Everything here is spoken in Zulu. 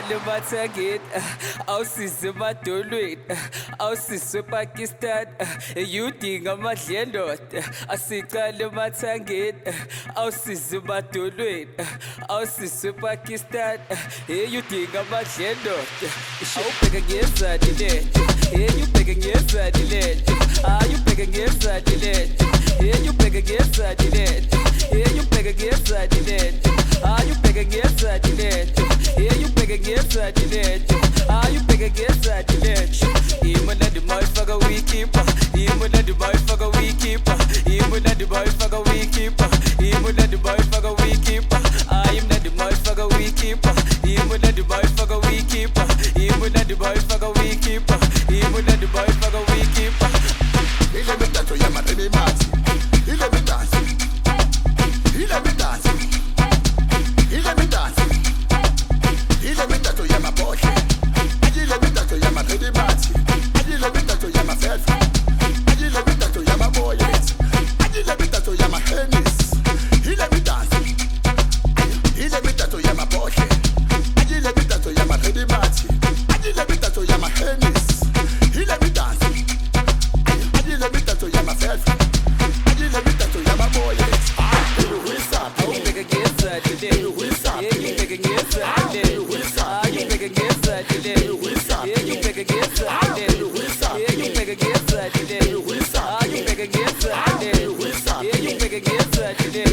Asikale mathangeni awusise emadolweni awusise ePakistan eyudinga amadlendoda asikale mathangeni awusise emadolweni awusise ePakistan eyudinga amadlendoda awubheke ngezani lento eyubheke ngezani lento ayubheke ngezani lento eyubheke ngezani lento. Ah, you bigger get. Even the boy fuck a we keep. Even that the boy fuck a we keep. Even the we keep. Even the boy Yeah, you make a gift today.